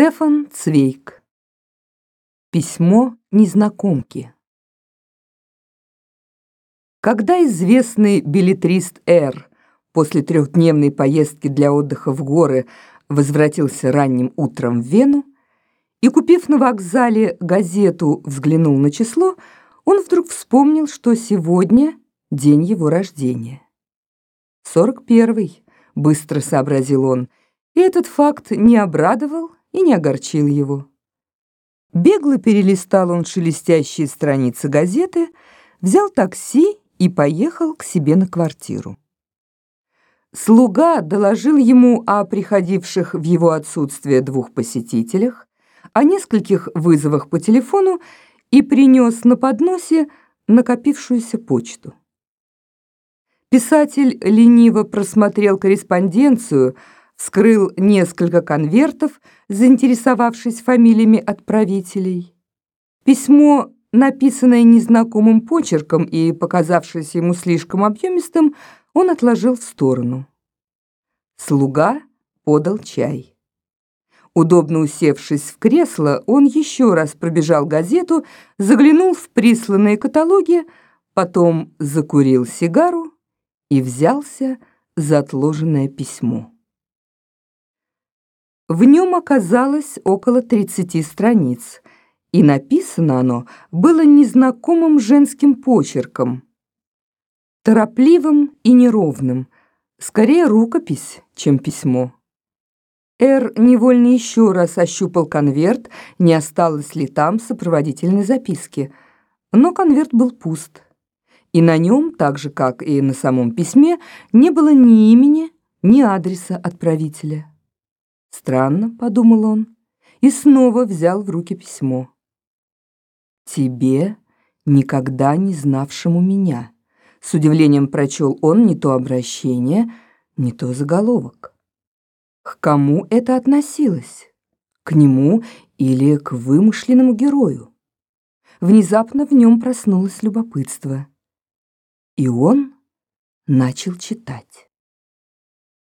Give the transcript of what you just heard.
Стефан Цвейк. Письмо незнакомки. Когда известный билетрист Р. после трехдневной поездки для отдыха в горы возвратился ранним утром в Вену и, купив на вокзале газету, взглянул на число, он вдруг вспомнил, что сегодня день его рождения. «Сорок первый», — быстро сообразил он, и этот факт не обрадовал и не огорчил его. Бегло перелистал он шелестящие страницы газеты, взял такси и поехал к себе на квартиру. Слуга доложил ему о приходивших в его отсутствие двух посетителях, о нескольких вызовах по телефону и принес на подносе накопившуюся почту. Писатель лениво просмотрел корреспонденцию, вскрыл несколько конвертов, заинтересовавшись фамилиями отправителей. Письмо, написанное незнакомым почерком и показавшееся ему слишком объемистым, он отложил в сторону. Слуга подал чай. Удобно усевшись в кресло, он еще раз пробежал газету, заглянул в присланные каталоги, потом закурил сигару и взялся за отложенное письмо. В нем оказалось около 30 страниц, и написано оно было незнакомым женским почерком, торопливым и неровным, скорее рукопись, чем письмо. Эр невольно еще раз ощупал конверт, не осталось ли там сопроводительной записки, но конверт был пуст, и на нем, так же как и на самом письме, не было ни имени, ни адреса отправителя. Странно, подумал он, и снова взял в руки письмо. Тебе, никогда не знавшему меня. С удивлением прочел он не то обращение, не то заголовок. К кому это относилось? К нему или к вымышленному герою? Внезапно в нем проснулось любопытство. И он начал читать.